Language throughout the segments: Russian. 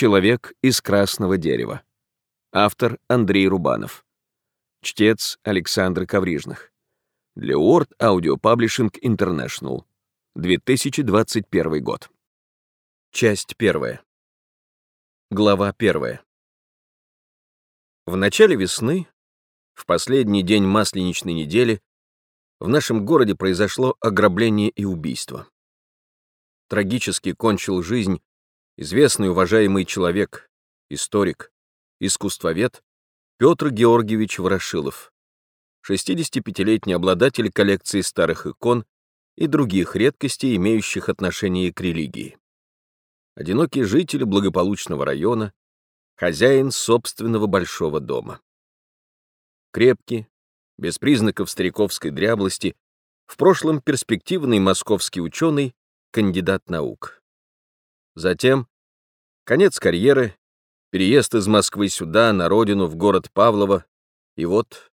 Человек из красного дерева. Автор Андрей Рубанов. Чтец Александр Коврижных. Для Word Audio Publishing International. 2021 год. Часть первая. Глава первая. В начале весны, в последний день масленичной недели, в нашем городе произошло ограбление и убийство. Трагически кончил жизнь известный уважаемый человек, историк, искусствовед Петр Георгиевич Ворошилов, 65-летний обладатель коллекции старых икон и других редкостей, имеющих отношение к религии. Одинокий житель благополучного района, хозяин собственного большого дома. Крепкий, без признаков стариковской дряблости, в прошлом перспективный московский ученый, кандидат наук. Затем конец карьеры, переезд из Москвы сюда, на родину, в город Павлово, и вот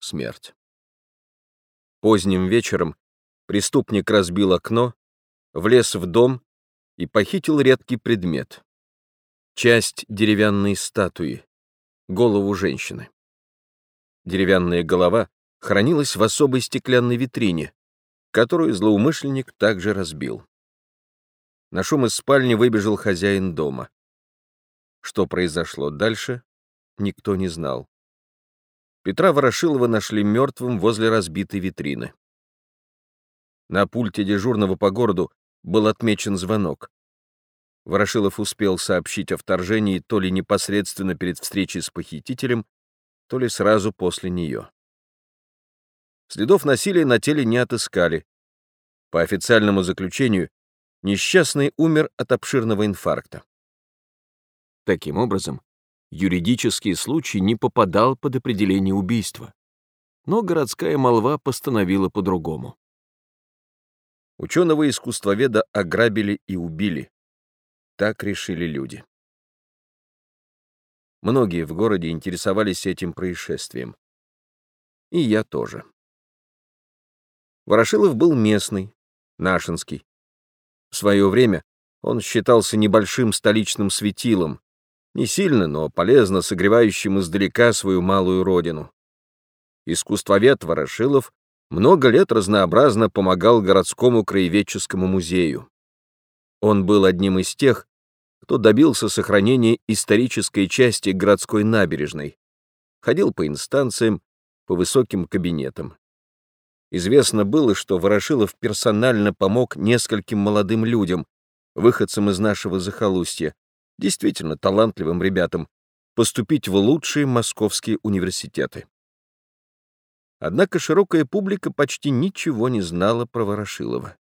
смерть. Поздним вечером преступник разбил окно, влез в дом и похитил редкий предмет. Часть деревянной статуи, голову женщины. Деревянная голова хранилась в особой стеклянной витрине, которую злоумышленник также разбил. На шум из спальни выбежал хозяин дома. Что произошло дальше, никто не знал. Петра Ворошилова нашли мертвым возле разбитой витрины. На пульте дежурного по городу был отмечен звонок. Ворошилов успел сообщить о вторжении то ли непосредственно перед встречей с похитителем, то ли сразу после нее. Следов насилия на теле не отыскали. По официальному заключению, несчастный умер от обширного инфаркта. Таким образом, юридический случай не попадал под определение убийства, но городская молва постановила по-другому. Ученого-искусствоведа ограбили и убили. Так решили люди. Многие в городе интересовались этим происшествием. И я тоже. Ворошилов был местный, нашинский. В свое время он считался небольшим столичным светилом, не сильно, но полезно согревающим издалека свою малую родину. Искусствовед Ворошилов много лет разнообразно помогал городскому краеведческому музею. Он был одним из тех, кто добился сохранения исторической части городской набережной, ходил по инстанциям, по высоким кабинетам. Известно было, что Ворошилов персонально помог нескольким молодым людям, выходцам из нашего захолустья, действительно талантливым ребятам, поступить в лучшие московские университеты. Однако широкая публика почти ничего не знала про Ворошилова.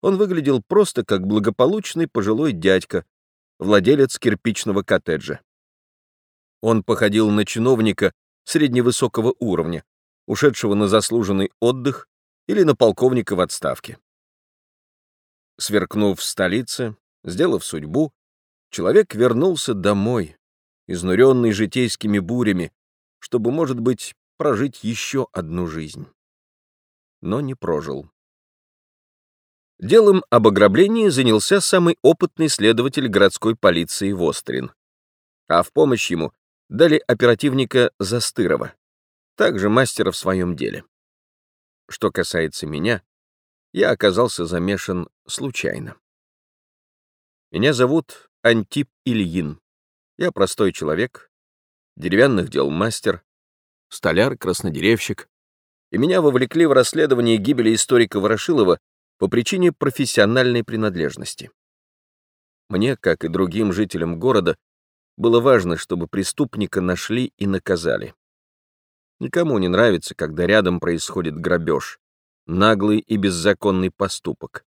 Он выглядел просто как благополучный пожилой дядька, владелец кирпичного коттеджа. Он походил на чиновника средневысокого уровня, ушедшего на заслуженный отдых или на полковника в отставке. Сверкнув в столице, сделав судьбу, человек вернулся домой, изнуренный житейскими бурями, чтобы, может быть, прожить еще одну жизнь. Но не прожил. Делом об ограблении занялся самый опытный следователь городской полиции Вострин, а в помощь ему дали оперативника Застырова также мастера в своем деле. Что касается меня, я оказался замешан случайно. Меня зовут Антип Ильин. Я простой человек, деревянных дел мастер, столяр-краснодеревщик, и меня вовлекли в расследование гибели историка Ворошилова по причине профессиональной принадлежности. Мне, как и другим жителям города, было важно, чтобы преступника нашли и наказали. Никому не нравится, когда рядом происходит грабеж, наглый и беззаконный поступок.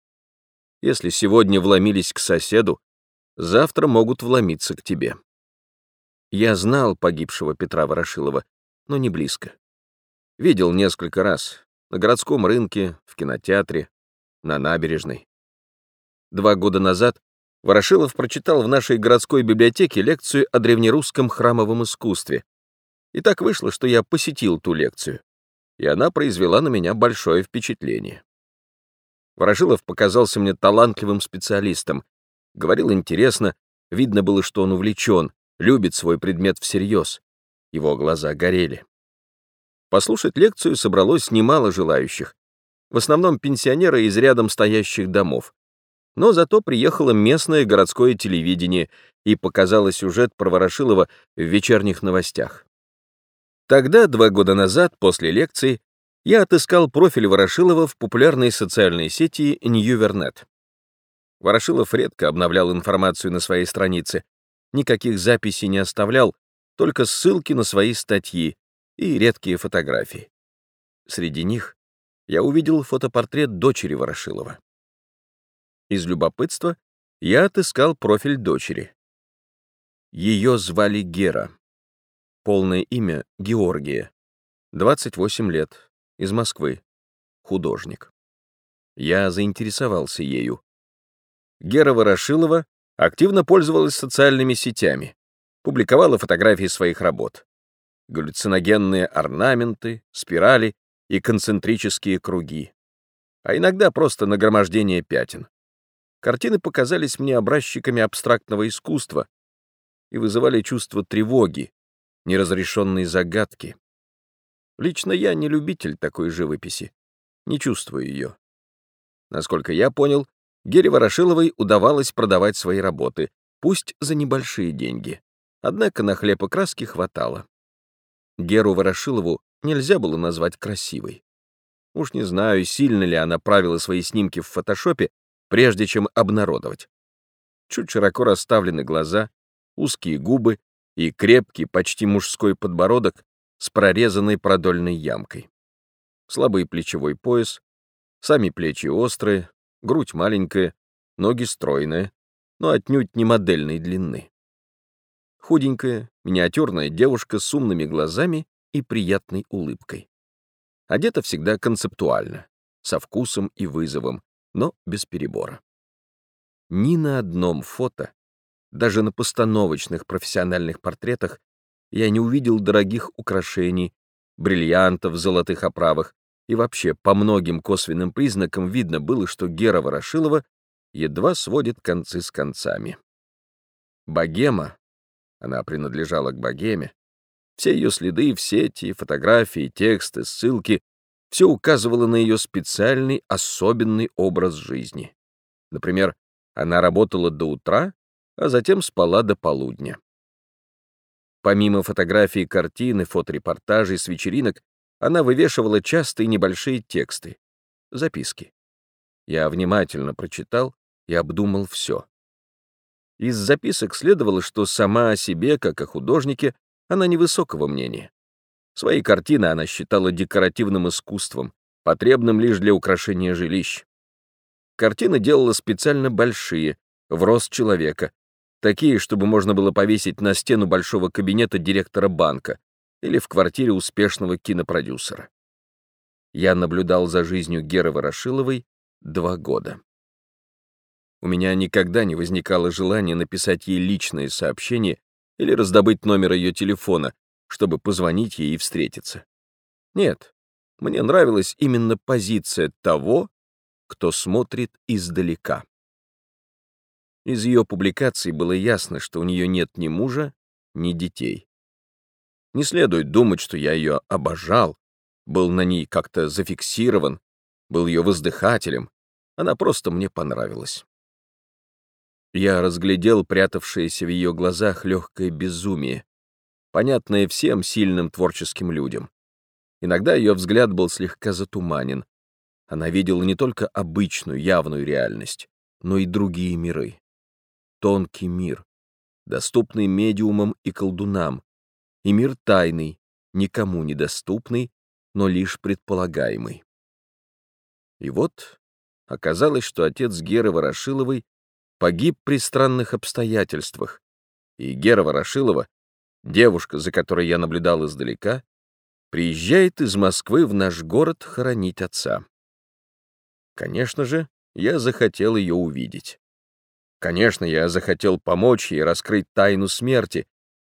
Если сегодня вломились к соседу, завтра могут вломиться к тебе. Я знал погибшего Петра Ворошилова, но не близко. Видел несколько раз на городском рынке, в кинотеатре, на набережной. Два года назад Ворошилов прочитал в нашей городской библиотеке лекцию о древнерусском храмовом искусстве, и так вышло, что я посетил ту лекцию, и она произвела на меня большое впечатление. Ворожилов показался мне талантливым специалистом, говорил интересно, Видно было, что он увлечен, любит свой предмет всерьез. Его глаза горели. Послушать лекцию собралось немало желающих. В основном пенсионеры из рядом стоящих домов. Но зато приехало местное городское телевидение и показало сюжет про Ворошилова в вечерних новостях. Тогда, два года назад, после лекции, я отыскал профиль Ворошилова в популярной социальной сети Ньювернет. Ворошилов редко обновлял информацию на своей странице, никаких записей не оставлял, только ссылки на свои статьи и редкие фотографии. Среди них я увидел фотопортрет дочери Ворошилова. Из любопытства я отыскал профиль дочери. Ее звали Гера. Полное имя — Георгия. 28 лет. Из Москвы. Художник. Я заинтересовался ею. Гера Ворошилова активно пользовалась социальными сетями, публиковала фотографии своих работ. Галлюциногенные орнаменты, спирали и концентрические круги. А иногда просто нагромождение пятен. Картины показались мне образчиками абстрактного искусства и вызывали чувство тревоги, неразрешенной загадки. Лично я не любитель такой живописи, не чувствую ее. Насколько я понял, Гере Ворошиловой удавалось продавать свои работы, пусть за небольшие деньги. Однако на хлеб и краски хватало. Геру Ворошилову нельзя было назвать красивой. Уж не знаю, сильно ли она правила свои снимки в фотошопе, прежде чем обнародовать. Чуть широко расставлены глаза, узкие губы и крепкий, почти мужской подбородок с прорезанной продольной ямкой. Слабый плечевой пояс, сами плечи острые, грудь маленькая, ноги стройные, но отнюдь не модельной длины. Худенькая, миниатюрная девушка с умными глазами и приятной улыбкой. Одета всегда концептуально, со вкусом и вызовом, но без перебора. Ни на одном фото, даже на постановочных профессиональных портретах, я не увидел дорогих украшений, бриллиантов в золотых оправах, и вообще, по многим косвенным признакам видно было, что Гера Ворошилова едва сводит концы с концами. Богема, она принадлежала к богеме, все ее следы в сети, фотографии, тексты, ссылки, все указывало на ее специальный, особенный образ жизни. Например, она работала до утра, а затем спала до полудня. Помимо фотографий, картин фоторепортажей с вечеринок, она вывешивала частые небольшие тексты, записки. Я внимательно прочитал и обдумал все. Из записок следовало, что сама о себе, как о художнике, она невысокого мнения. Свои картины она считала декоративным искусством, потребным лишь для украшения жилищ. Картины делала специально большие, в рост человека, такие, чтобы можно было повесить на стену большого кабинета директора банка, или в квартире успешного кинопродюсера. Я наблюдал за жизнью Геры Ворошиловой два года. У меня никогда не возникало желания написать ей личное сообщение или раздобыть номер ее телефона, чтобы позвонить ей и встретиться. Нет, мне нравилась именно позиция того, кто смотрит издалека. Из ее публикаций было ясно, что у нее нет ни мужа, ни детей. Не следует думать, что я ее обожал, был на ней как-то зафиксирован, был ее воздыхателем. Она просто мне понравилась. Я разглядел прятавшееся в ее глазах легкое безумие, понятное всем сильным творческим людям. Иногда ее взгляд был слегка затуманен. Она видела не только обычную, явную реальность, но и другие миры. Тонкий мир, доступный медиумам и колдунам, и мир тайный, никому недоступный, но лишь предполагаемый. И вот оказалось, что отец Геры Ворошиловой погиб при странных обстоятельствах, и Гера Ворошилова, девушка, за которой я наблюдал издалека, приезжает из Москвы в наш город хоронить отца. Конечно же, я захотел ее увидеть. Конечно, я захотел помочь ей раскрыть тайну смерти,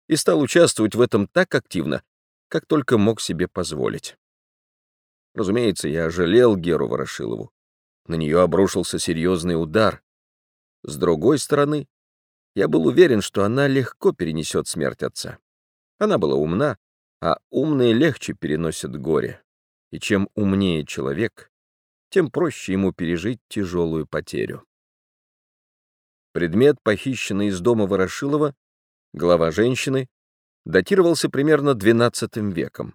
и стал участвовать в этом так активно, как только мог себе позволить. Разумеется, я жалел Геру Ворошилову. На нее обрушился серьезный удар. С другой стороны, Я был уверен, что она легко перенесет смерть отца. Она была умна, а умные легче переносят горе. И чем умнее человек, тем проще ему пережить тяжелую потерю. Предмет, похищенный из дома Ворошилова, голова женщины, датировался примерно XII веком.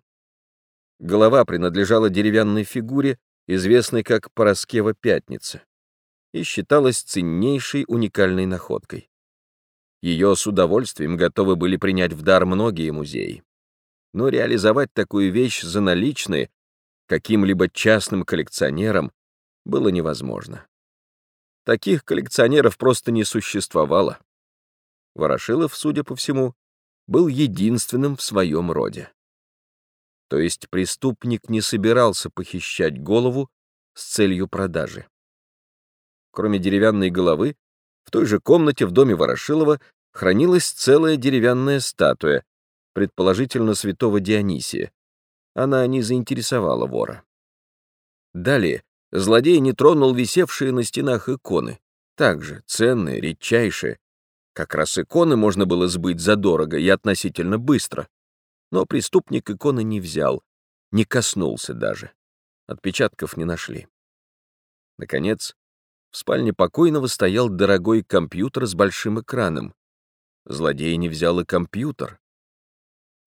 Голова принадлежала деревянной фигуре, известной как Пороскева Пятница, и считалась ценнейшей уникальной находкой. Ее с удовольствием готовы были принять в дар многие музеи. Но реализовать такую вещь за наличные каким-либо частным коллекционерам было невозможно. Таких коллекционеров просто не существовало. Ворошилов, судя по всему, был единственным в своем роде. То есть преступник не собирался похищать голову с целью продажи. Кроме деревянной головы, в той же комнате в доме Ворошилова хранилась целая деревянная статуя, предположительно святого Дионисия. Она не заинтересовала вора. Далее злодей не тронул висевшие на стенах иконы, также ценные, редчайшие. Как раз иконы можно было сбыть задорого и относительно быстро. Но преступник иконы не взял, не коснулся даже. Отпечатков не нашли. Наконец, в спальне покойного стоял дорогой компьютер с большим экраном. Злодей не взял и компьютер.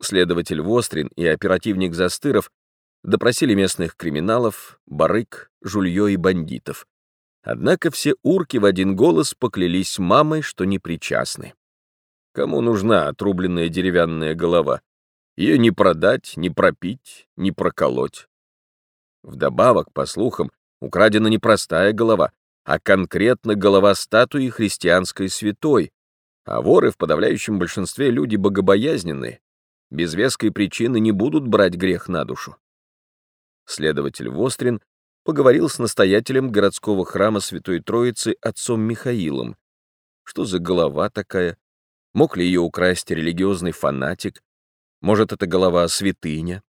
Следователь Вострин и оперативник Застыров допросили местных криминалов, барык, жулье и бандитов. Однако все урки в один голос поклялись мамой, что не причастны. Кому нужна отрубленная деревянная голова? Ее не продать, не пропить, не проколоть. Вдобавок, по слухам, украдена не простая голова, а конкретно голова статуи христианской святой, а воры в подавляющем большинстве люди богобоязненные, без веской причины не будут брать грех на душу. Следователь Вострин поговорил с настоятелем городского храма Святой Троицы отцом Михаилом. Что за голова такая? Мог ли ее украсть религиозный фанатик? Может, это голова святыня?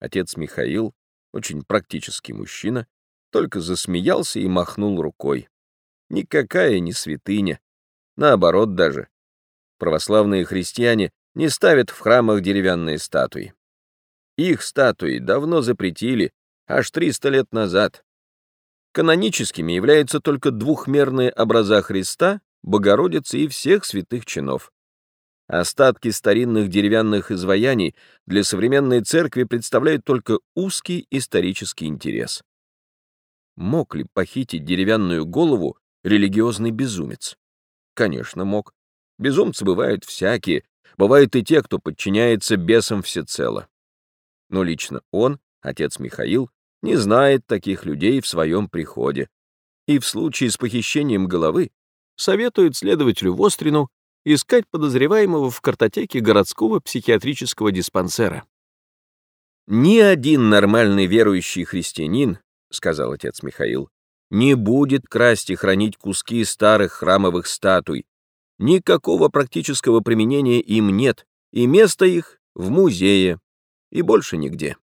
Отец Михаил, очень практический мужчина, только засмеялся и махнул рукой. Никакая не святыня. Наоборот даже. Православные христиане не ставят в храмах деревянные статуи. Их статуи давно запретили, аж 300 лет назад. Каноническими являются только двухмерные образа Христа, Богородицы и всех святых чинов. Остатки старинных деревянных изваяний для современной церкви представляют только узкий исторический интерес. Мог ли похитить деревянную голову религиозный безумец? Конечно, мог. Безумцы бывают всякие, бывают и те, кто подчиняется бесам всецело. Но лично он, отец Михаил, не знает таких людей в своем приходе. И в случае с похищением головы советует следователю Вострину искать подозреваемого в картотеке городского психиатрического диспансера. Ни один нормальный верующий христианин — сказал отец Михаил, — «не будет красть и хранить куски старых храмовых статуй. Никакого практического применения им нет, и место их в музее, и больше нигде».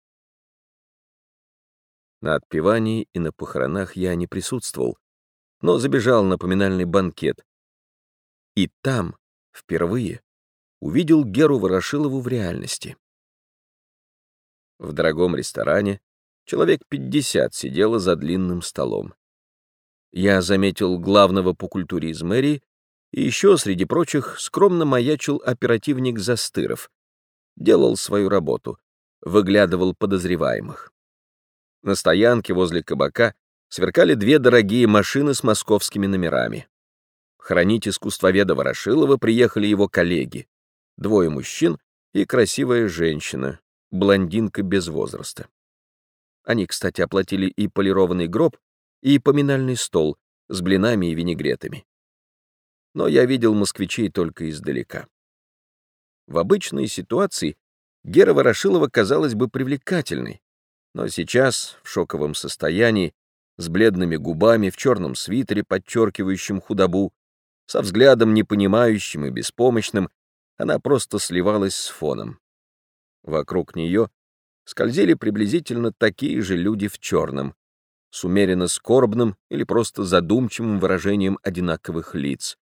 На отпевании и на похоронах я не присутствовал, но забежал на поминальный банкет. И там, впервые, увидел Геру Ворошилову в реальности. В дорогом ресторане, Человек пятьдесят сидело за длинным столом. Я заметил главного по культуре из мэрии, и еще, среди прочих, скромно маячил оперативник Застыров. Делал свою работу, выглядывал подозреваемых. На стоянке возле кабака сверкали две дорогие машины с московскими номерами. Хранить искусствоведа Ворошилова приехали его коллеги, двое мужчин и красивая женщина, блондинка без возраста. Они, кстати, оплатили и полированный гроб, и поминальный стол с блинами и винегретами. Но я видел москвичей только издалека. В обычной ситуации Гера Ворошилова казалась бы привлекательной, но сейчас, в шоковом состоянии, с бледными губами, в черном свитере, подчеркивающем худобу, со взглядом непонимающим и беспомощным, она просто сливалась с фоном. Вокруг нее скользили приблизительно такие же люди в черном, с умеренно скорбным или просто задумчивым выражением одинаковых лиц.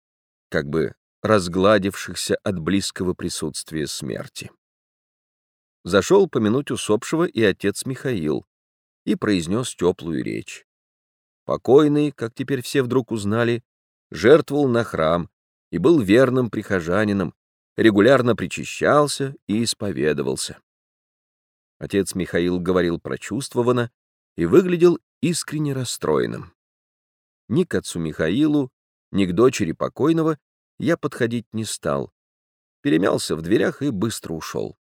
как бы разгладившихся от близкого присутствия смерти. Зашел помянуть усопшего и отец Михаил и произнес теплую речь. Покойный, как теперь все вдруг узнали, жертвовал на храм и был верным прихожанином, регулярно причащался и исповедовался. Отец Михаил говорил прочувствованно и выглядел искренне расстроенным. Ни к отцу Михаилу, ни к дочери покойного я подходить не стал. Перемялся в дверях и быстро ушел.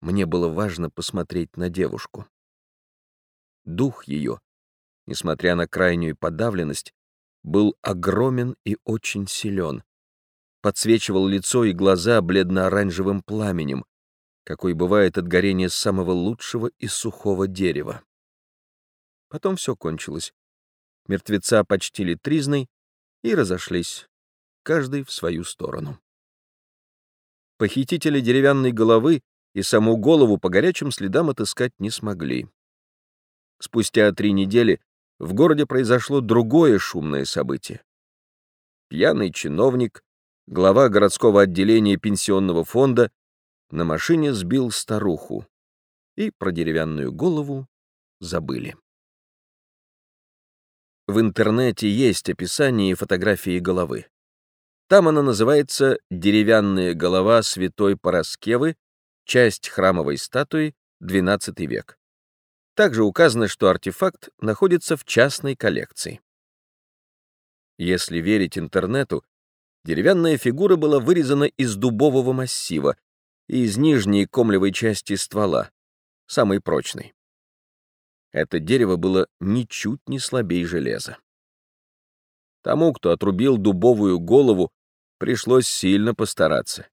Мне было важно посмотреть на девушку. Дух ее, несмотря на крайнюю подавленность, был огромен и очень силен. Подсвечивал лицо и глаза бледно-оранжевым пламенем, какой бывает от горения самого лучшего и сухого дерева. Потом все кончилось. Мертвеца почтили тризной и разошлись, каждый в свою сторону. Похитители деревянной головы и саму голову по горячим следам отыскать не смогли. Спустя три недели в городе произошло другое шумное событие. Пьяный чиновник, глава городского отделения пенсионного фонда, на машине сбил старуху, и про деревянную голову забыли. В интернете есть описание и фотографии головы. Там она называется «Деревянная голова святой Пороскевы, часть храмовой статуи, XII век». Также указано, что артефакт находится в частной коллекции. Если верить интернету, деревянная фигура была вырезана из дубового массива и из нижней комлевой части ствола, самой прочной. Это дерево было ничуть не слабее железа. Тому, кто отрубил дубовую голову, пришлось сильно постараться.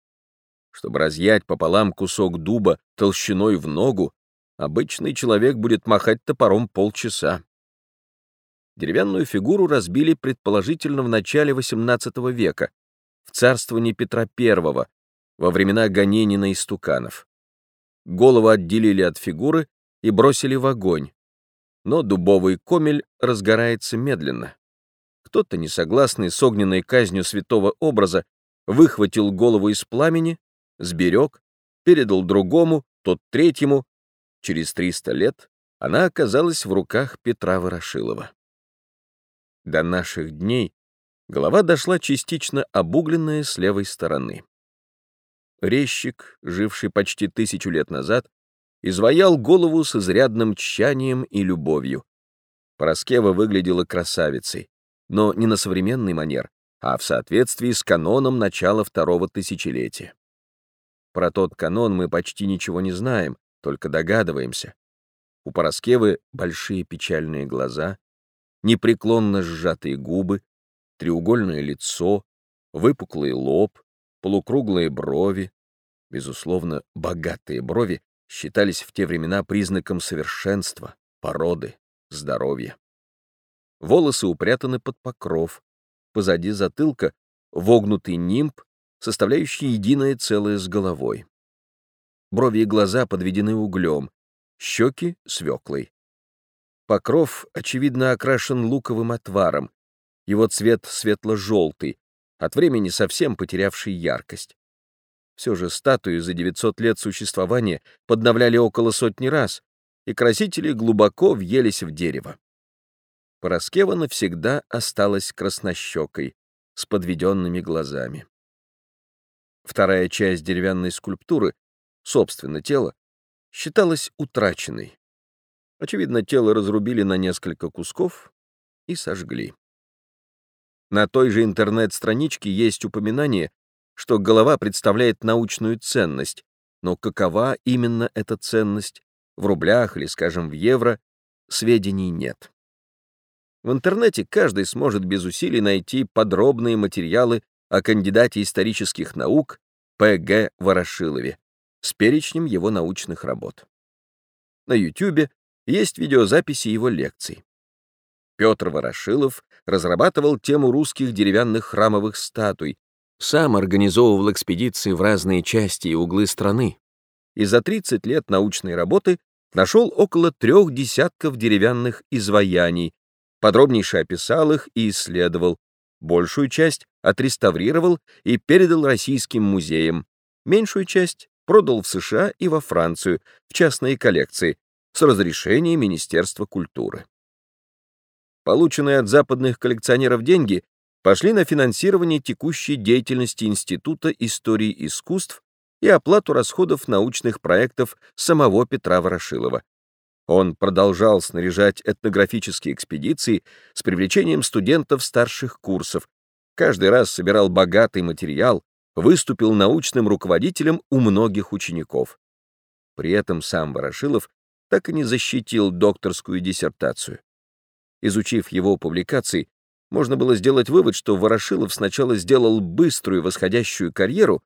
Чтобы разъять пополам кусок дуба толщиной в ногу, обычный человек будет махать топором полчаса. Деревянную фигуру разбили предположительно в начале XVIII века, в царствовании Петра I, во времена гонений на истуканов. Голову отделили от фигуры и бросили в огонь, но дубовый комель разгорается медленно. Кто-то, несогласный с огненной казнью святого образа, выхватил голову из пламени, сберег, передал другому, тот третьему. Через 300 лет она оказалась в руках Петра Ворошилова. До наших дней голова дошла частично обугленная с левой стороны. Резчик, живший почти тысячу лет назад, изваял голову с изрядным тщанием и любовью. Пороскева выглядела красавицей, но не на современный манер, а в соответствии с каноном начала второго тысячелетия. Про тот канон мы почти ничего не знаем, только догадываемся. У Пороскевы большие печальные глаза, непреклонно сжатые губы, треугольное лицо, выпуклый лоб, полукруглые брови, безусловно, богатые брови считались в те времена признаком совершенства, породы, здоровья. Волосы упрятаны под покров, позади затылка вогнутый нимб, составляющий единое целое с головой. Брови и глаза подведены углем, щеки — свеклой. Покров, очевидно, окрашен луковым отваром, его цвет светло-желтый, от времени совсем потерявший яркость. Все же статуи за 900 лет существования подновляли около сотни раз, и красители глубоко въелись в дерево. Пороскева навсегда осталась краснощекой, с подведенными глазами. Вторая часть деревянной скульптуры, собственно, тело, считалась утраченной. Очевидно, тело разрубили на несколько кусков и сожгли. На той же интернет-страничке есть упоминание что голова представляет научную ценность, но какова именно эта ценность, в рублях или, скажем, в евро, сведений нет. В интернете каждый сможет без усилий найти подробные материалы о кандидате исторических наук П.Г. Ворошилове с перечнем его научных работ. На YouTube есть видеозаписи его лекций. Петр Ворошилов разрабатывал тему русских деревянных храмовых статуй, сам организовывал экспедиции в разные части и углы страны, и за 30 лет научной работы нашел около трех десятков деревянных изваяний, подробнейше описал их и исследовал, Большую часть отреставрировал и передал российским музеям, меньшую часть продал в США и во Францию в частные коллекции с разрешения Министерства культуры. Полученные от западных коллекционеров деньги пошли на финансирование текущей деятельности Института истории искусств и оплату расходов научных проектов самого Петра Ворошилова. Он продолжал снаряжать этнографические экспедиции с привлечением студентов старших курсов, каждый раз собирал богатый материал, выступил научным руководителем у многих учеников. При этом сам Ворошилов так и не защитил докторскую диссертацию. Изучив его публикации, можно было сделать вывод, что Ворошилов сначала сделал быструю восходящую карьеру,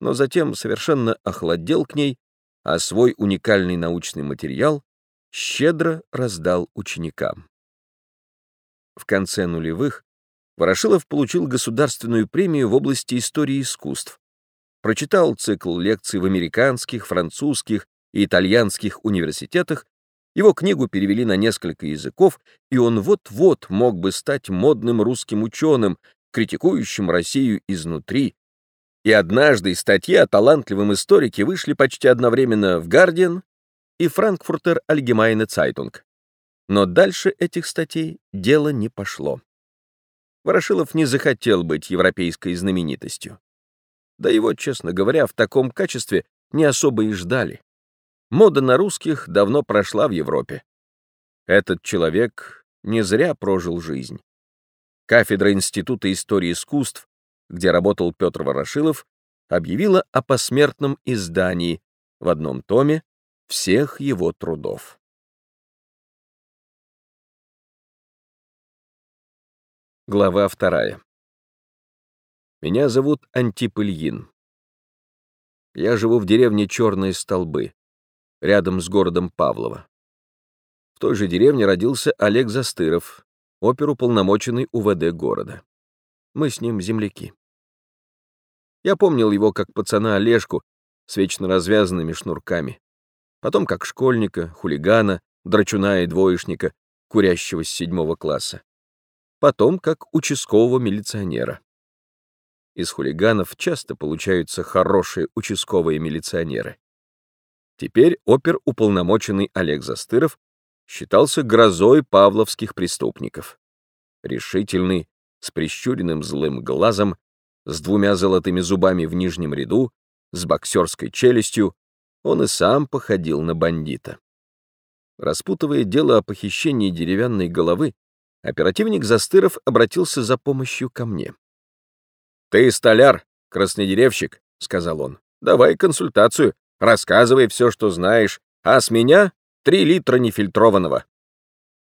но затем совершенно охладел к ней, а свой уникальный научный материал щедро раздал ученикам. В конце нулевых Ворошилов получил государственную премию в области истории искусств, прочитал цикл лекций в американских, французских и итальянских университетах, его книгу перевели на несколько языков, и он вот-вот мог бы стать модным русским ученым, критикующим Россию изнутри. И однажды статьи о талантливом историке вышли почти одновременно в «Гардиан» и «Франкфуртер Allgemeine Zeitung». Но дальше этих статей дело не пошло. Ворошилов не захотел быть европейской знаменитостью. Да его, честно говоря, в таком качестве не особо и ждали. Мода на русских давно прошла в Европе. Этот человек не зря прожил жизнь. Кафедра Института истории искусств, где работал Петр Ворошилов, объявила о посмертном издании в одном томе всех его трудов. Глава вторая. Меня зовут Антип Ильин. Я живу в деревне Черные Столбы рядом с городом Павлово. В той же деревне родился Олег Застыров, оперуполномоченный УВД города. Мы с ним земляки. Я помнил его как пацана Олежку с вечно развязанными шнурками. Потом как школьника, хулигана, драчуна и двоечника, курящего с седьмого класса. Потом как участкового милиционера. Из хулиганов часто получаются хорошие участковые милиционеры. Теперь оперуполномоченный Олег Застыров считался грозой павловских преступников. Решительный, с прищуренным злым глазом, с двумя золотыми зубами в нижнем ряду, с боксерской челюстью, он и сам походил на бандита. Распутывая дело о похищении деревянной головы, оперативник Застыров обратился за помощью ко мне. «Ты столяр, краснодеревщик», — сказал он, — «давай консультацию, Рассказывай все, что знаешь, а с меня три литра нефильтрованного.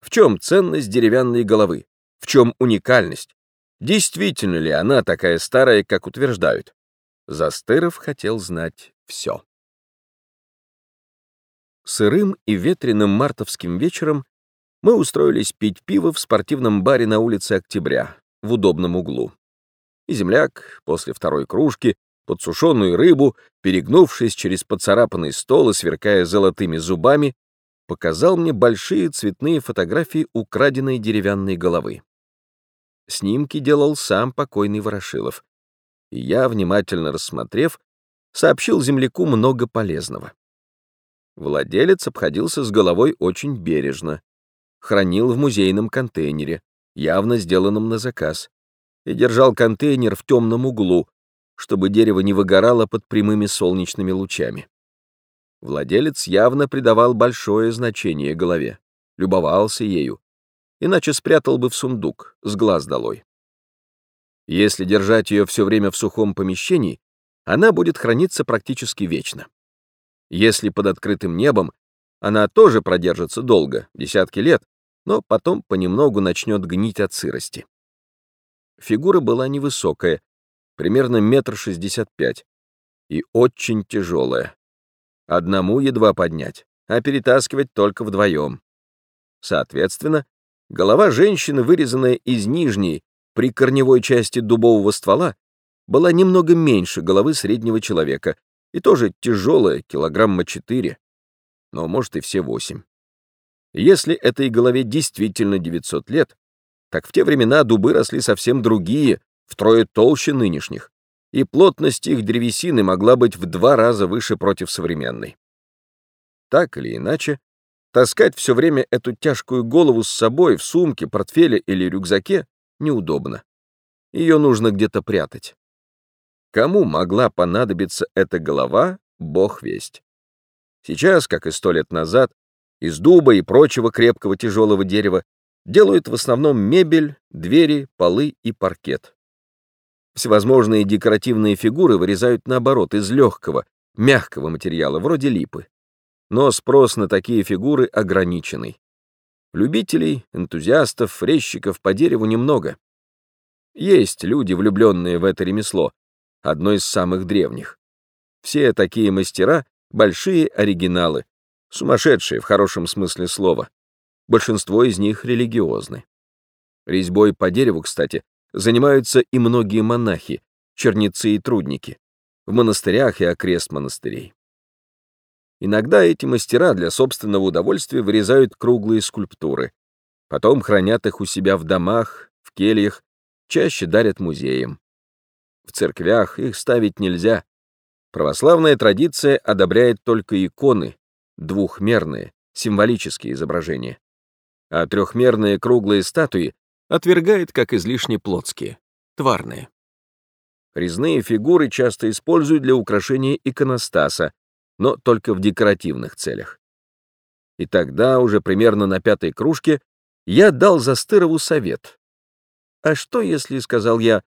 В чем ценность деревянной головы? В чем уникальность? Действительно ли она такая старая, как утверждают? Застыров хотел знать все. Сырым и ветреным мартовским вечером мы устроились пить пиво в спортивном баре на улице Октября, в удобном углу. И земляк после второй кружки подсушенную рыбу, перегнувшись через поцарапанный стол и сверкая золотыми зубами, показал мне большие цветные фотографии украденной деревянной головы. Снимки делал сам покойный Ворошилов, и я, внимательно рассмотрев, сообщил земляку много полезного. Владелец обходился с головой очень бережно, хранил в музейном контейнере, явно сделанном на заказ, и держал контейнер в темном углу, чтобы дерево не выгорало под прямыми солнечными лучами. Владелец явно придавал большое значение голове, любовался ею, иначе спрятал бы в сундук, с глаз долой. Если держать ее все время в сухом помещении, она будет храниться практически вечно. Если под открытым небом, она тоже продержится долго, десятки лет, но потом понемногу начнет гнить от сырости. Фигура была невысокая, примерно метр шестьдесят пять, и очень тяжелая. Одному едва поднять, а перетаскивать только вдвоем. Соответственно, голова женщины, вырезанная из нижней, при корневой части дубового ствола, была немного меньше головы среднего человека и тоже тяжелая, килограмма четыре, но может и все восемь. Если этой голове действительно 900 лет, так в те времена дубы росли совсем другие, втрое толще нынешних, и плотность их древесины могла быть в два раза выше против современной. Так или иначе, таскать все время эту тяжкую голову с собой в сумке, портфеле или рюкзаке неудобно. Ее нужно где-то прятать. Кому могла понадобиться эта голова, бог весть. Сейчас, как и сто лет назад, из дуба и прочего крепкого тяжелого дерева делают в основном мебель, двери, полы и паркет. Всевозможные декоративные фигуры вырезают наоборот из легкого, мягкого материала, вроде липы. Но спрос на такие фигуры ограниченный. Любителей, энтузиастов, резчиков по дереву немного. Есть люди, влюбленные в это ремесло, одно из самых древних. Все такие мастера — большие оригиналы, сумасшедшие в хорошем смысле слова. Большинство из них религиозны. Резьбой по дереву, кстати, занимаются и многие монахи, черницы и трудники, в монастырях и окрест монастырей. Иногда эти мастера для собственного удовольствия вырезают круглые скульптуры, потом хранят их у себя в домах, в кельях, чаще дарят музеям. В церквях их ставить нельзя. Православная традиция одобряет только иконы, двухмерные, символические изображения. А трехмерные круглые статуи отвергает как излишне плотские, тварные. Резные фигуры часто используют для украшения иконостаса, но только в декоративных целях. И тогда, уже примерно на пятой кружке, я дал Застырову совет. А что, если, сказал я,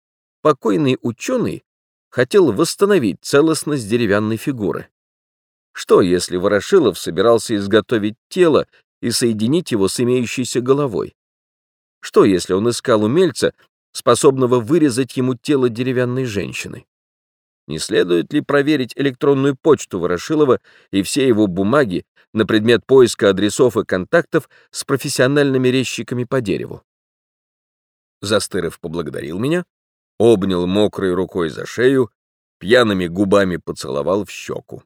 покойный ученый хотел восстановить целостность деревянной фигуры? Что, если Ворошилов собирался изготовить тело и соединить его с имеющейся головой? Что, если он искал умельца, способного вырезать ему тело деревянной женщины? Не следует ли проверить электронную почту Ворошилова и все его бумаги на предмет поиска адресов и контактов с профессиональными резчиками по дереву? Застыров поблагодарил меня, обнял мокрой рукой за шею, пьяными губами поцеловал в щеку.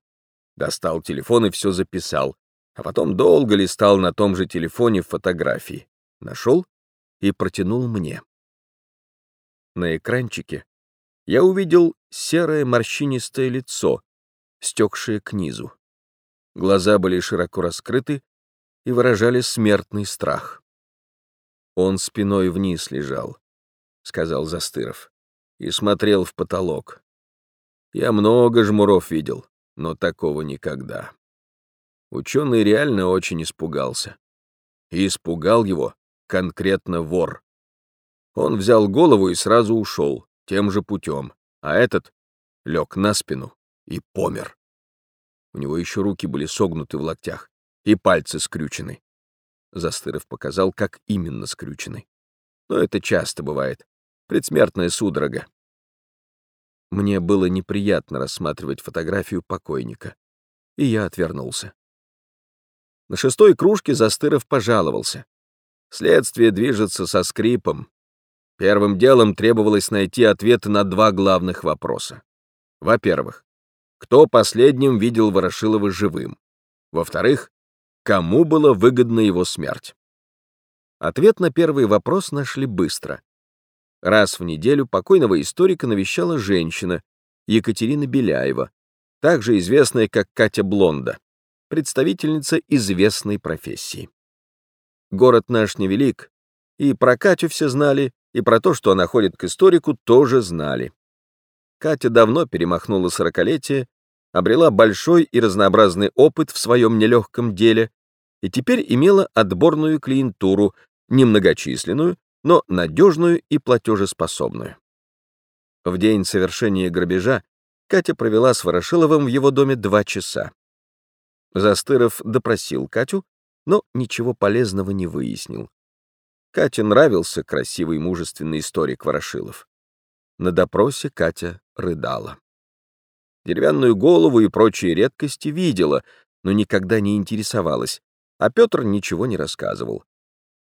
Достал телефон и все записал, а потом долго листал на том же телефоне фотографии. Нашел и протянул мне. На экранчике я увидел серое морщинистое лицо, стекшее к низу. Глаза были широко раскрыты и выражали смертный страх. Он спиной вниз лежал, — сказал Застыров, и смотрел в потолок. Я много жмуров видел, но такого никогда. Ученый реально очень испугался. И испугал его конкретно вор. Он взял голову и сразу ушел, тем же путем, а этот лег на спину и помер. У него еще руки были согнуты в локтях и пальцы скрючены. Застыров показал, как именно скрючены. Но это часто бывает. Предсмертная судорога. Мне было неприятно рассматривать фотографию покойника, и я отвернулся. На шестой кружке Застыров пожаловался. Следствие движется со скрипом. Первым делом требовалось найти ответы на два главных вопроса. Во-первых, кто последним видел Ворошилова живым? Во-вторых, кому была выгодна его смерть? Ответ на первый вопрос нашли быстро. Раз в неделю покойного историка навещала женщина, Екатерина Беляева, также известная как Катя Блонда, представительница известной профессии. Город наш невелик, и про Катю все знали, и про то, что она ходит к историку, тоже знали. Катя давно перемахнула сорокалетие, обрела большой и разнообразный опыт в своем нелегком деле и теперь имела отборную клиентуру, немногочисленную, но надежную и платежеспособную. В день совершения грабежа Катя провела с Ворошиловым в его доме два часа. Застыров допросил Катю, но ничего полезного не выяснил. Кате нравился красивый мужественный историк Ворошилов. На допросе Катя рыдала. Деревянную голову и прочие редкости видела, но никогда не интересовалась, а Петр ничего не рассказывал.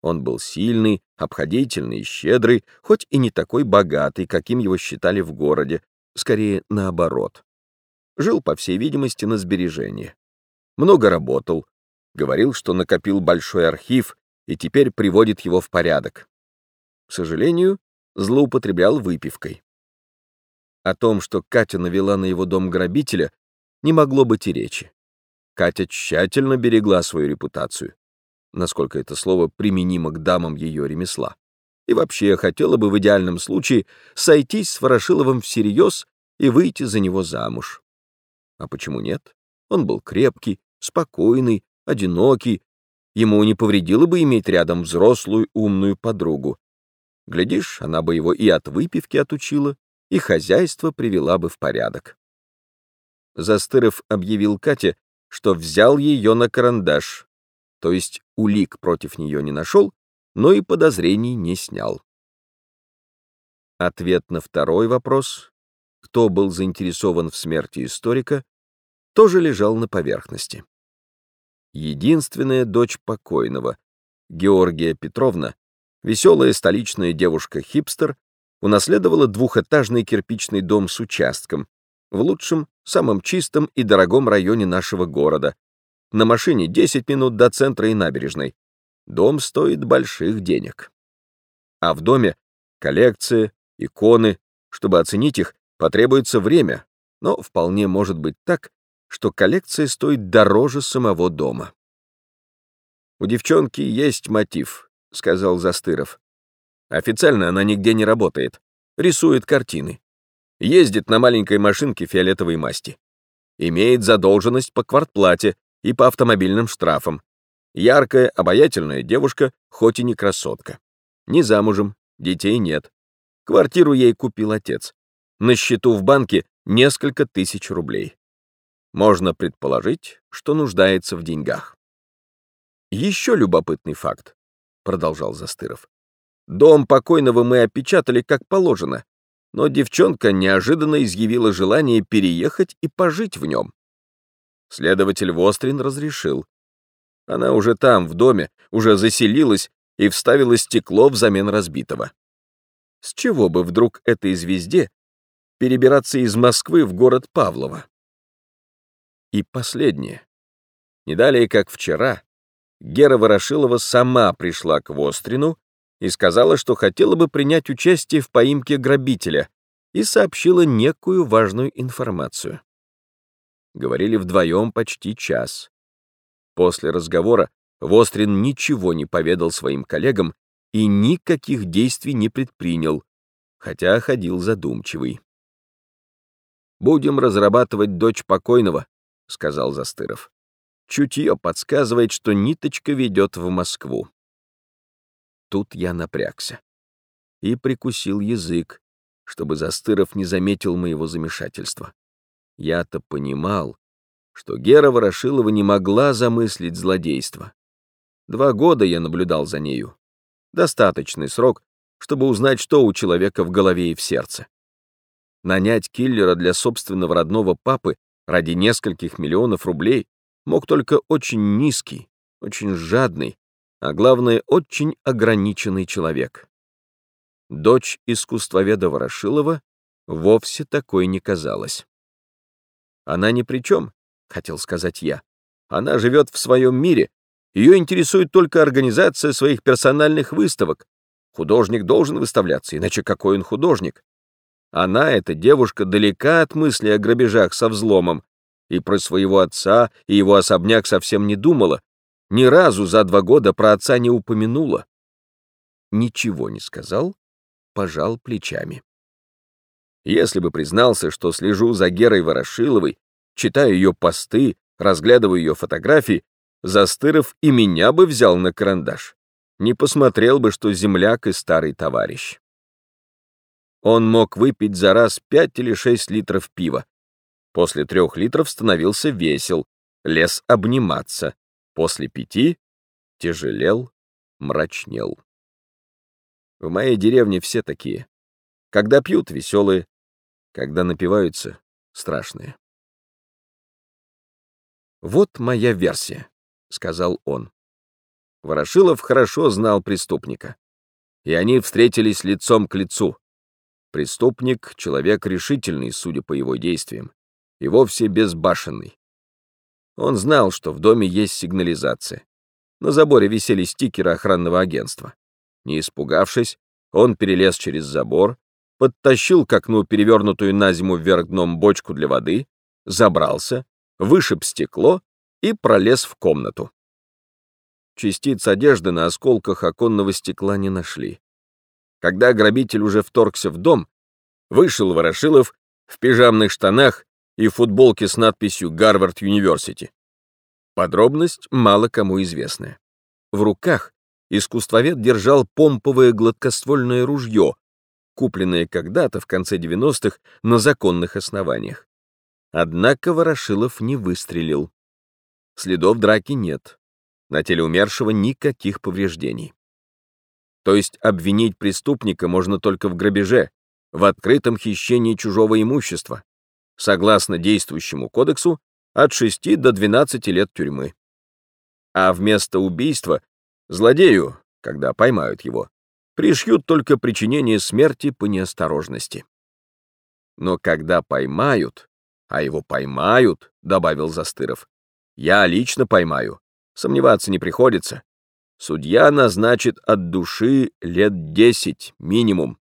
Он был сильный, обходительный и щедрый, хоть и не такой богатый, каким его считали в городе, скорее наоборот. Жил, по всей видимости, на сбережения. Много работал, Говорил, что накопил большой архив и теперь приводит его в порядок. К сожалению, злоупотреблял выпивкой. О том, что Катя навела на его дом грабителя, не могло быть и речи. Катя тщательно берегла свою репутацию, насколько это слово применимо к дамам ее ремесла. И вообще хотела бы в идеальном случае сойтись с Ворошиловым всерьез и выйти за него замуж. А почему нет? Он был крепкий, спокойный, одинокий. Ему не повредило бы иметь рядом взрослую умную подругу. Глядишь, она бы его и от выпивки отучила, и хозяйство привела бы в порядок. Застыров объявил Кате, что взял ее на карандаш, то есть улик против нее не нашел, но и подозрений не снял. Ответ на второй вопрос, кто был заинтересован в смерти историка, тоже лежал на поверхности. Единственная дочь покойного, Георгия Петровна, веселая столичная девушка-хипстер, унаследовала двухэтажный кирпичный дом с участком в лучшем, самом чистом и дорогом районе нашего города. На машине 10 минут до центра и набережной. Дом стоит больших денег. А в доме коллекции, иконы. Чтобы оценить их, потребуется время, но вполне может быть так, что коллекция стоит дороже самого дома. «У девчонки есть мотив», — сказал Застыров. «Официально она нигде не работает. Рисует картины. Ездит на маленькой машинке фиолетовой масти. Имеет задолженность по квартплате и по автомобильным штрафам. Яркая, обаятельная девушка, хоть и не красотка. Не замужем, детей нет. Квартиру ей купил отец. На счету в банке несколько тысяч рублей. Можно предположить, что нуждается в деньгах. Еще любопытный факт, продолжал Застыров. Дом покойного мы опечатали как положено, но девчонка неожиданно изъявила желание переехать и пожить в нем. Следователь Вострин разрешил. Она уже там, в доме, уже заселилась и вставила стекло взамен разбитого. С чего бы вдруг этой звезде перебираться из Москвы в город Павлово? И последнее. Не далее, как вчера, Гера Ворошилова сама пришла к Вострину и сказала, что хотела бы принять участие в поимке грабителя, и сообщила некую важную информацию. Говорили вдвоем почти час. После разговора Вострин ничего не поведал своим коллегам и никаких действий не предпринял, хотя ходил задумчивый. «Будем разрабатывать дочь покойного», — сказал Застыров. Чутье подсказывает, что ниточка ведет в Москву. Тут я напрягся и прикусил язык, чтобы Застыров не заметил моего замешательства. Я-то понимал, что Гера Ворошилова не могла замыслить злодейство. Два года я наблюдал за нею. Достаточный срок, чтобы узнать, что у человека в голове и в сердце. Нанять киллера для собственного родного папы ради нескольких миллионов рублей мог только очень низкий, очень жадный, а главное, очень ограниченный человек. Дочь искусствоведа Ворошилова вовсе такой не казалась. Она ни при чем, хотел сказать я. Она живет в своем мире, ее интересует только организация своих персональных выставок. Художник должен выставляться, иначе какой он художник? Она, эта девушка, далека от мысли о грабежах со взломом, и про своего отца и его особняк совсем не думала, ни разу за два года про отца не упомянула. Ничего не сказал, пожал плечами. Если бы признался, что слежу за Герой Ворошиловой, читаю ее посты, разглядываю ее фотографии, Застыров и меня бы взял на карандаш. Не посмотрел бы, что земляк и старый товарищ. Он мог выпить за раз пять или шесть литров пива. После трех литров становился весел, лез обниматься. После пяти тяжелел, мрачнел. В моей деревне все такие. Когда пьют — веселые, когда напиваются — страшные. «Вот моя версия», — сказал он. Ворошилов хорошо знал преступника, и они встретились лицом к лицу. Преступник — человек решительный, судя по его действиям и вовсе безбашенный. Он знал, что в доме есть сигнализация. На заборе висели стикеры охранного агентства. Не испугавшись, Он перелез через забор, подтащил к окну перевернутую на зиму вверх дном бочку для воды, забрался, вышиб стекло и пролез в комнату. Частиц одежды на осколках оконного стекла не нашли. Когда грабитель уже вторгся в дом, вышел Ворошилов в пижамных штанах и футболке с надписью «Гарвард Юниверсити». Подробность мало кому известная. В руках искусствовед держал помповое гладкоствольное ружье, купленное когда-то в конце 90-х на законных основаниях. Однако Ворошилов не выстрелил. Следов драки нет. На теле умершего никаких повреждений. То есть обвинить преступника можно только в грабеже, в открытом хищении чужого имущества, согласно действующему кодексу, от 6 до 12 лет тюрьмы. А вместо убийства злодею, когда поймают его, пришьют только причинение смерти по неосторожности. Но когда поймают, а его поймают, добавил Застыров, я лично поймаю, Сомневаться не приходится. Судья назначит от души лет десять минимум.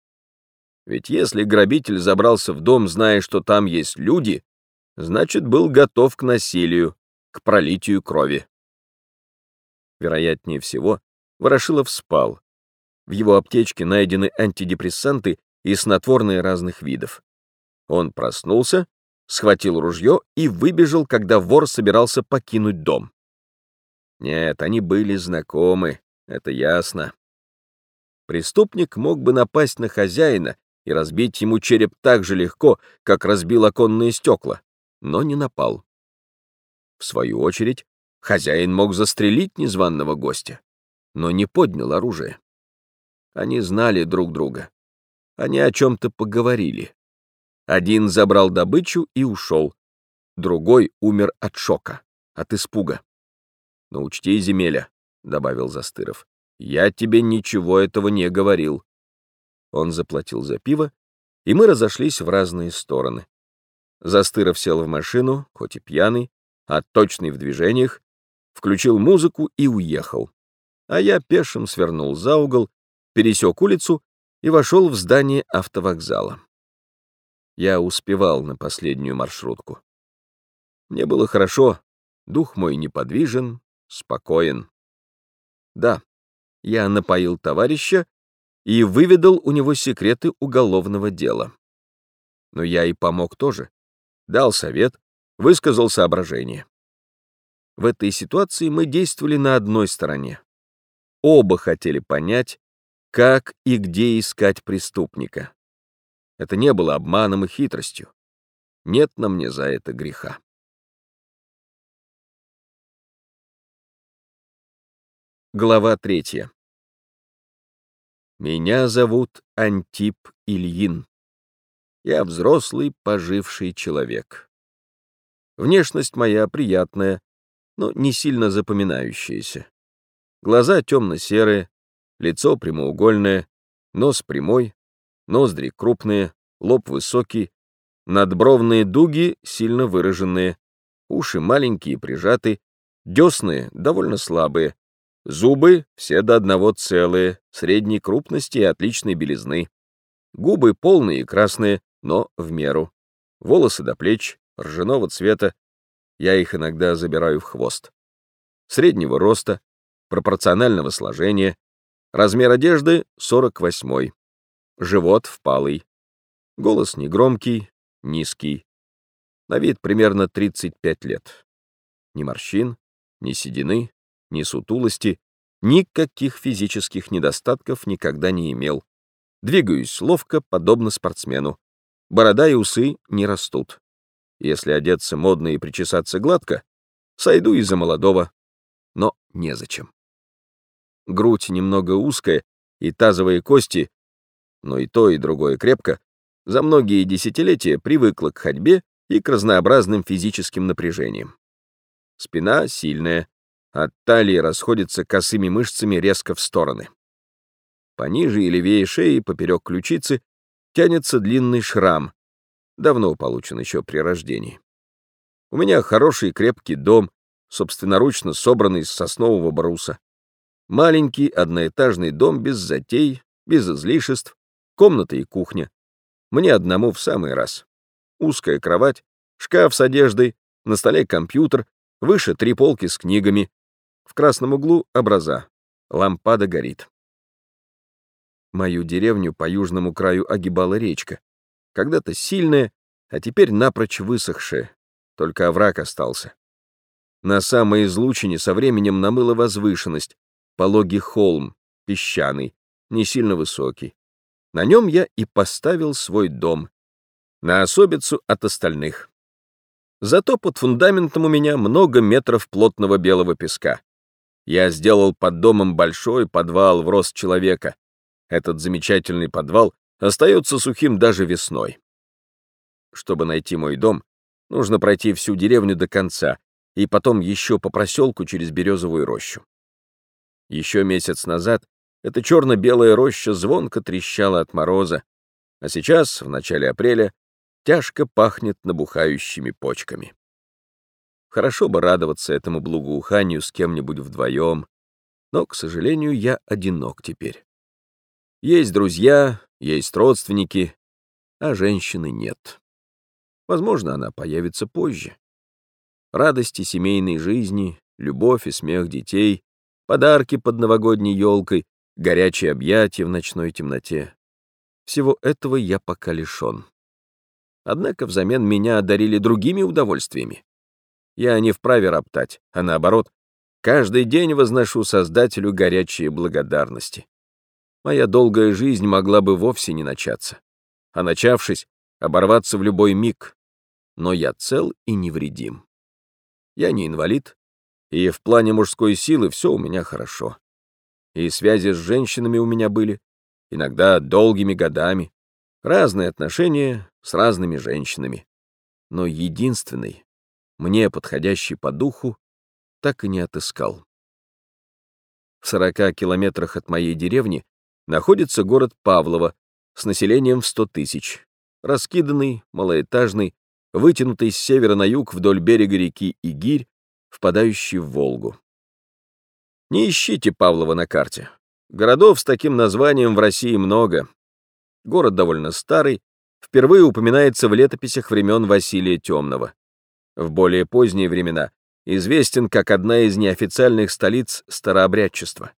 Ведь если грабитель забрался в дом, зная, что там есть люди, значит, был готов к насилию, к пролитию крови. Вероятнее всего, Ворошилов спал. В его аптечке найдены антидепрессанты и снотворные разных видов. Он проснулся, схватил ружье и выбежал, когда вор собирался покинуть дом. Нет, они были знакомы, это ясно. Преступник мог бы напасть на хозяина и разбить ему череп так же легко, как разбил оконные стекла, но не напал. В свою очередь, хозяин мог застрелить незваного гостя, но не поднял оружие. Они знали друг друга. Они о чем-то поговорили. Один забрал добычу и ушел, другой умер от шока, от испуга. Но учти, земеля, — добавил Застыров, — я тебе ничего этого не говорил. Он заплатил за пиво, и мы разошлись в разные стороны. Застыров сел в машину, хоть и пьяный, а точный в движениях, включил музыку и уехал. А я пешим свернул за угол, пересек улицу и вошел в здание автовокзала. Я успевал на последнюю маршрутку. Мне было хорошо, дух мой неподвижен, спокоен. Да, я напоил товарища и выведал у него секреты уголовного дела. Но я и помог тоже. Дал совет, высказал соображение. В этой ситуации мы действовали на одной стороне. Оба хотели понять, как и где искать преступника. Это не было обманом и хитростью. Нет на мне за это греха. Глава третья. Меня зовут Антип Ильин. Я взрослый, поживший человек. Внешность моя приятная, но не сильно запоминающаяся. Глаза темно-серые, лицо прямоугольное, нос прямой, ноздри крупные, лоб высокий, надбровные дуги сильно выраженные, уши маленькие прижаты, десны довольно слабые, Зубы все до одного целые, средней крупности и отличной белизны. Губы полные и красные, но в меру. Волосы до плеч, ржаного цвета. Я их иногда забираю в хвост. Среднего роста, пропорционального сложения. Размер одежды 48. Живот впалый. Голос негромкий, низкий. На вид примерно 35 лет. Ни морщин, ни седины, ни сутулости, никаких физических недостатков никогда не имел. Двигаюсь ловко, подобно спортсмену. Борода и усы не растут. Если одеться модно и причесаться гладко, сойду из-за молодого, но незачем. Грудь немного узкая, и тазовые кости, но и то, и другое крепко, за многие десятилетия привыкла к ходьбе и к разнообразным физическим напряжениям. Спина сильная, от талии расходится косыми мышцами резко в стороны. Пониже и левее шеи, поперек ключицы, тянется длинный шрам, давно получен еще при рождении. У меня хороший крепкий дом, собственноручно собранный из соснового бруса. Маленький одноэтажный дом без затей, без излишеств, комната и кухня. Мне одному в самый раз. Узкая кровать, шкаф с одеждой, на столе компьютер, выше три полки с книгами. В красном углу образа. Лампада горит. Мою деревню по южному краю огибала речка. Когда-то сильная, а теперь напрочь высохшая. Только овраг остался. На самой излучине со временем намыла возвышенность, пологий холм, песчаный, не сильно высокий. На нем я и поставил свой дом, на особицу от остальных. Зато под фундаментом у меня много метров плотного белого песка. Я сделал под домом большой подвал в рост человека. Этот замечательный подвал остается сухим даже весной. Чтобы найти мой дом, нужно пройти всю деревню до конца и потом еще по проселку через березовую рощу. Еще месяц назад эта черно-белая роща звонко трещала от мороза, а сейчас, в начале апреля, тяжко пахнет набухающими почками. Хорошо бы радоваться этому благоуханию с кем-нибудь вдвоем, но, к сожалению, я одинок теперь. Есть друзья, есть родственники, а женщины нет. Возможно, она появится позже. Радости семейной жизни, любовь и смех детей, подарки под новогодней елкой, горячие объятия в ночной темноте. Всего этого я пока лишен. Однако взамен меня одарили другими удовольствиями. Я не вправе роптать, а наоборот, каждый день возношу Создателю горячие благодарности. Моя долгая жизнь могла бы вовсе не начаться, а начавшись, оборваться в любой миг. Но я цел и невредим. Я не инвалид, и в плане мужской силы все у меня хорошо. И связи с женщинами у меня были, иногда долгими годами, разные отношения с разными женщинами. Но единственный, мне подходящий по духу, так и не отыскал. В 40 километрах от моей деревни находится город Павлово с населением в 100 тысяч, раскиданный, малоэтажный, вытянутый с севера на юг вдоль берега реки Игирь, впадающий в Волгу. Не ищите Павлова на карте. Городов с таким названием в России много. Город довольно старый, впервые упоминается в летописях времен Василия Темного. В более поздние времена известен как одна из неофициальных столиц старообрядчества.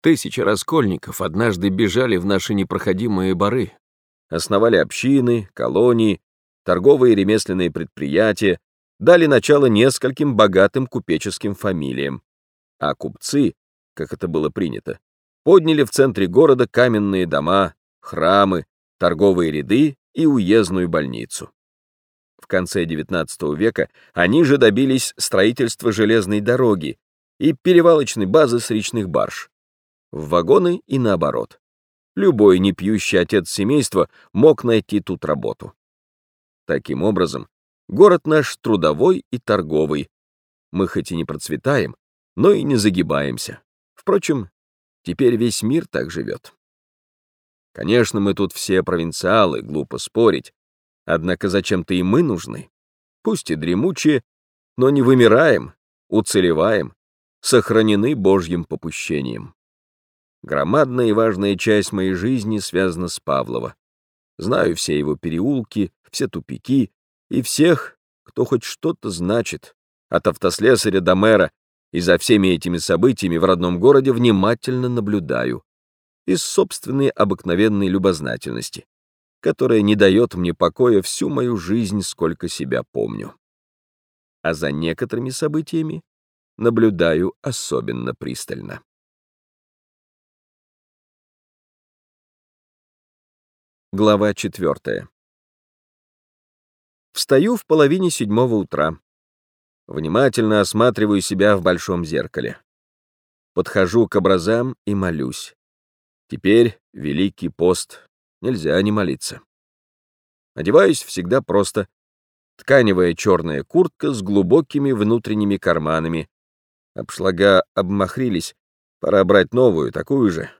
Тысячи раскольников однажды бежали в наши непроходимые бары, основали общины, колонии, торговые и ремесленные предприятия, дали начало нескольким богатым купеческим фамилиям, а купцы, как это было принято, подняли в центре города каменные дома, храмы, торговые ряды и уездную больницу. В конце XIX века они же добились строительства железной дороги и перевалочной базы с речных барж. В вагоны и наоборот. Любой непьющий отец семейства мог найти тут работу. Таким образом, город наш трудовой и торговый. Мы хоть и не процветаем, но и не загибаемся. Впрочем, теперь весь мир так живет. Конечно, мы тут все провинциалы, глупо спорить. Однако зачем-то и мы нужны. Пусть и дремучие, но не вымираем, уцелеваем, сохранены Божьим попущением. Громадная и важная часть моей жизни связана с Павлова. Знаю все его переулки, все тупики и всех, кто хоть что-то значит, от автослесаря до мэра, и за всеми этими событиями в родном городе внимательно наблюдаю из собственной обыкновенной любознательности, которая не дает мне покоя всю мою жизнь, сколько себя помню. А за некоторыми событиями наблюдаю особенно пристально. Глава четвертая. Встаю в половине седьмого утра. Внимательно осматриваю себя в большом зеркале. Подхожу к образам и молюсь. Теперь Великий пост, нельзя не молиться. Одеваюсь всегда просто. Тканевая черная куртка с глубокими внутренними карманами. Обшлага обмахрились, пора брать новую, такую же.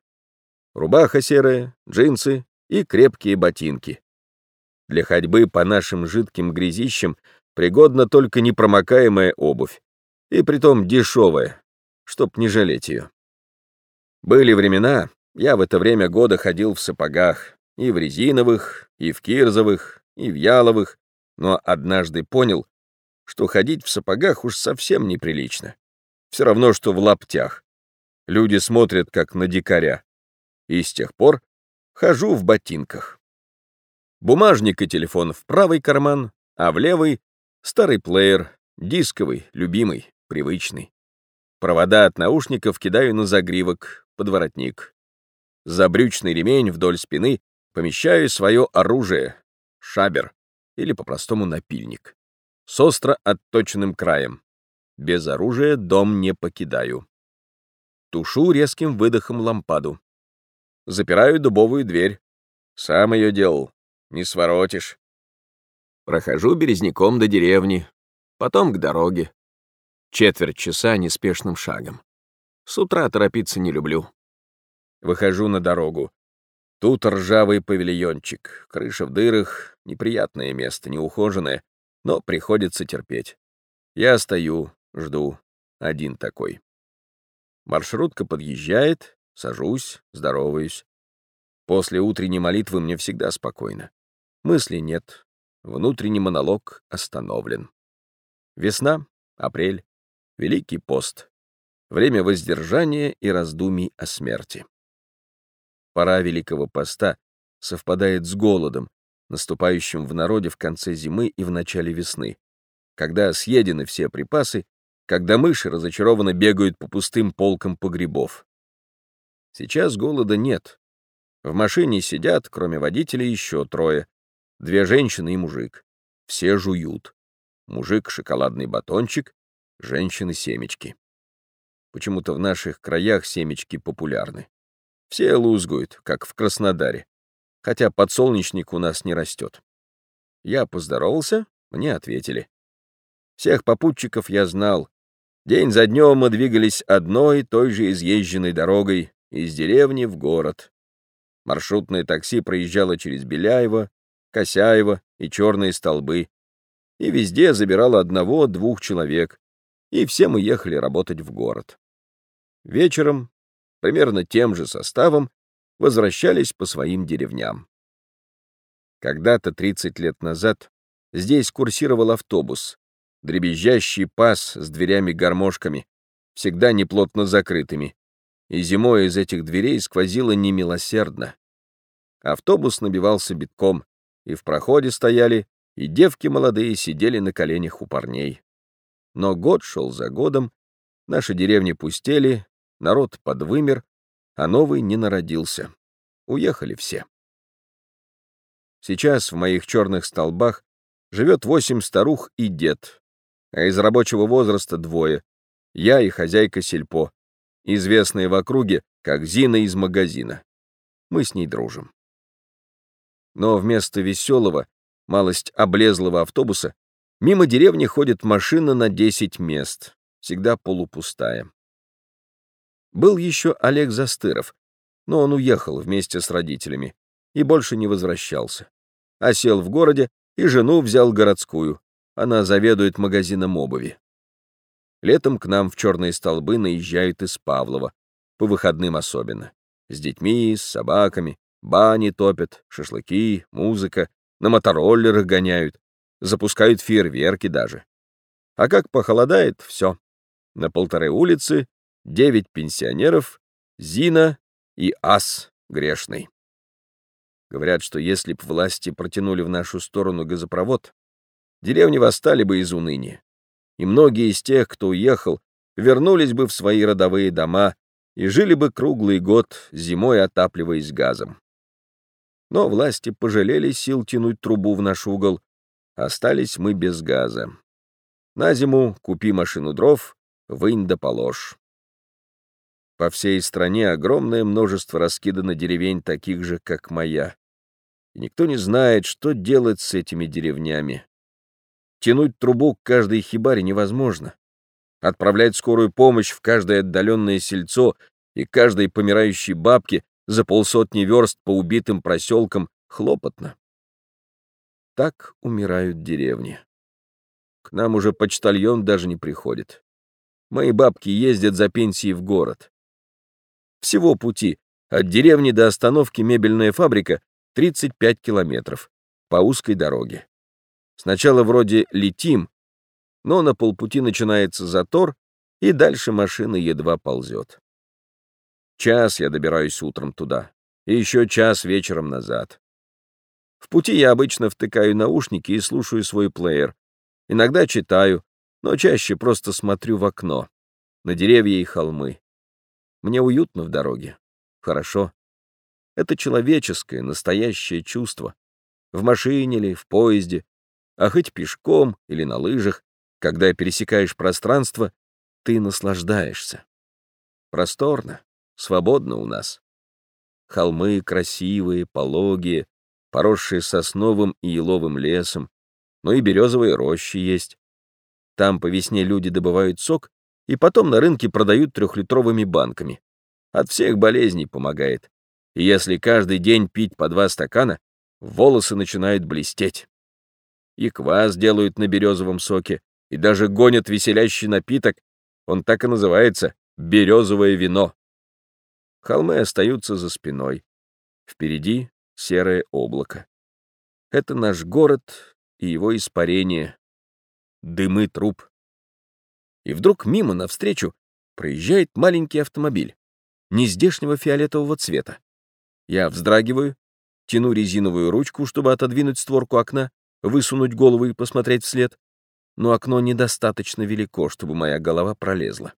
Рубаха серая, джинсы и крепкие ботинки. Для ходьбы по нашим жидким грязищам пригодна только непромокаемая обувь, и притом дешевая, чтоб не жалеть ее. Были времена, Я в это время года ходил в сапогах, и в резиновых, и в кирзовых, и в яловых, но однажды понял, что ходить в сапогах уж совсем неприлично. Все равно, что в лаптях. Люди смотрят, как на дикаря. И с тех пор хожу в ботинках. Бумажник и телефон в правый карман, а в левый — старый плеер, дисковый, любимый, привычный. Провода от наушников кидаю на загривок, под воротник. За брючный ремень вдоль спины помещаю свое оружие — шабер или по-простому напильник, с остро отточенным краем. Без оружия дом не покидаю. Тушу резким выдохом лампаду. Запираю дубовую дверь. Сам ее делал, не своротишь. Прохожу березняком до деревни, потом к дороге. Четверть часа неспешным шагом. С утра торопиться не люблю. Выхожу на дорогу. Тут ржавый павильончик, крыша в дырах, неприятное место, неухоженное, но приходится терпеть. Я стою, жду, один такой. Маршрутка подъезжает, сажусь, здороваюсь. После утренней молитвы мне всегда спокойно. Мыслей нет, внутренний монолог остановлен. Весна, апрель, Великий пост. Время воздержания и раздумий о смерти. Пора Великого поста совпадает с голодом, наступающим в народе в конце зимы и в начале весны, когда съедены все припасы, когда мыши разочарованно бегают по пустым полкам погребов. Сейчас голода нет. В машине сидят, кроме водителя, еще трое. Две женщины и мужик. Все жуют. Мужик — шоколадный батончик, женщины семечки. Почему-то в наших краях семечки популярны. Все лузгуют, как в Краснодаре, хотя подсолнечник у нас не растет. Я поздоровался, мне ответили. Всех попутчиков я знал. День за днем мы двигались одной той же изъезженной дорогой из деревни в город. Маршрутное такси проезжало через Беляево, Косяево и Черные столбы, и везде забирало одного-двух человек, и все мы ехали работать в город. Вечером, примерно тем же составом, возвращались по своим деревням. Когда-то 30 лет назад здесь курсировал автобус, дребезжащий пас с дверями-гармошками, всегда неплотно закрытыми, и зимой из этих дверей сквозило немилосердно. Автобус набивался битком, и в проходе стояли, и девки молодые сидели на коленях у парней. Но год шел за годом, наши деревни пустели, народ подвымер, а новый не народился. Уехали все. Сейчас в моих черных столбах живет восемь старух и дед, а из рабочего возраста двое — я и хозяйка сельпо, известные в округе как Зина из магазина. Мы с ней дружим. Но вместо веселого, малость облезлого автобуса Мимо деревни ходит машина на 10 мест, всегда полупустая. Был еще Олег Застыров, но он уехал вместе с родителями и больше не возвращался. А сел в городе и жену взял городскую. Она заведует магазином обуви. Летом к нам в черные столбы наезжают из Павлова, по выходным особенно. С детьми, с собаками, бани топят, шашлыки, музыка, на мотороллерах гоняют, запускают фейерверки даже. А как похолодает, все. На полторы улицы девять пенсионеров, Зина и Ас грешный. Говорят, что если б власти протянули в нашу сторону газопровод, деревни восстали бы из уныния, и многие из тех, кто уехал, вернулись бы в свои родовые дома и жили бы круглый год, зимой отапливаясь газом. Но власти пожалели сил тянуть трубу в наш угол Остались мы без газа. На зиму купи машину дров, вынь да положь. По всей стране огромное множество раскидано деревень таких же, как моя. И никто не знает, что делать с этими деревнями. Тянуть трубу к каждой хибаре невозможно. Отправлять скорую помощь в каждое отдаленное сельцо и каждой помирающей бабке за полсотни верст по убитым проселкам хлопотно. Так умирают деревни. К нам уже почтальон даже не приходит. Мои бабки ездят за пенсией в город. Всего пути От деревни до остановки мебельная фабрика 35 километров по узкой дороге. Сначала вроде летим, но на полпути начинается затор, и дальше машина едва ползет. Час я добираюсь утром туда, и еще час вечером назад. В пути я обычно втыкаю наушники и слушаю свой плеер. Иногда читаю, но чаще просто смотрю в окно, на деревья и холмы. Мне уютно в дороге. Хорошо. Это человеческое, настоящее чувство. В машине ли, в поезде, а хоть пешком или на лыжах, когда пересекаешь пространство, ты наслаждаешься. Просторно, свободно у нас. Холмы красивые, пологие, поросшие сосновым и еловым лесом, но и березовые рощи есть. Там по весне люди добывают сок и потом на рынке продают трехлитровыми банками. От всех болезней помогает. И если каждый день пить по два стакана, волосы начинают блестеть. И квас делают на березовом соке, и даже гонят веселящий напиток, он так и называется «березовое вино». Холмы остаются за спиной. Впереди серое облако. Это наш город и его испарение. Дымы труб. И вдруг мимо навстречу проезжает маленький автомобиль, нездешнего фиолетового цвета. Я вздрагиваю, тяну резиновую ручку, чтобы отодвинуть створку окна, высунуть голову и посмотреть вслед, но окно недостаточно велико, чтобы моя голова пролезла.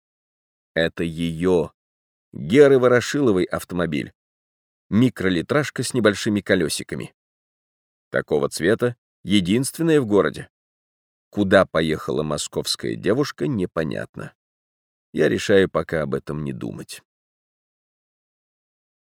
Это ее, Геры Ворошиловой автомобиль микролитражка с небольшими колесиками. Такого цвета единственная в городе. Куда поехала московская девушка, непонятно. Я решаю пока об этом не думать.